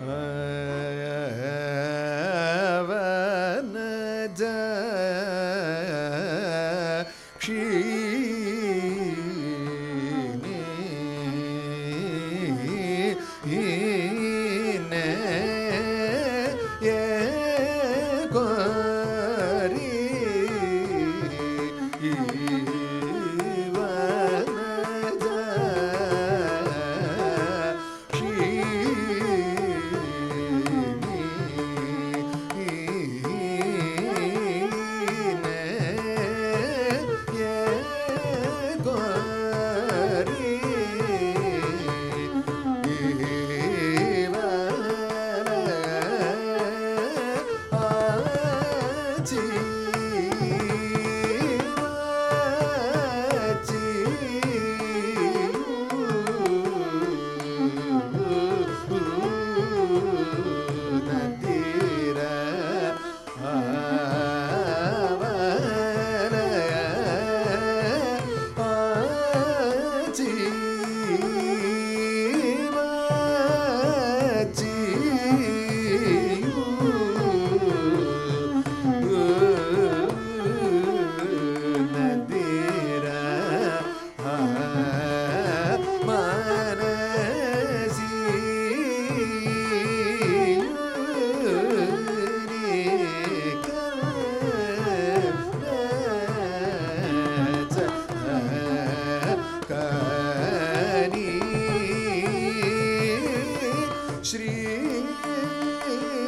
哎 ਨੀ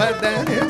but then it's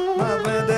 పద